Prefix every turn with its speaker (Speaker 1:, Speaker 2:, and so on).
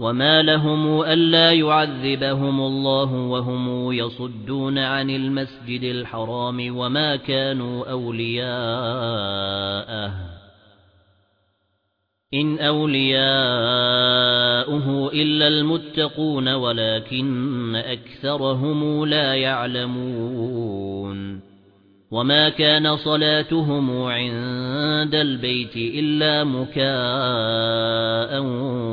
Speaker 1: وَمَا لَهُمْ أَلَّا يُعَذِّبَهُمُ اللَّهُ وَهُمْ يَصُدُّونَ عَنِ الْمَسْجِدِ الْحَرَامِ وَمَا كَانُوا أَوْلِيَاءَهُ إِنْ أَوْلِيَاؤُهُ إِلَّا الْمُتَّقُونَ وَلَكِنَّ أَكْثَرَهُمْ لَا يَعْلَمُونَ وَمَا كَانَ صَلَاتُهُمْ عِندَ الْبَيْتِ إِلَّا مُكَاءً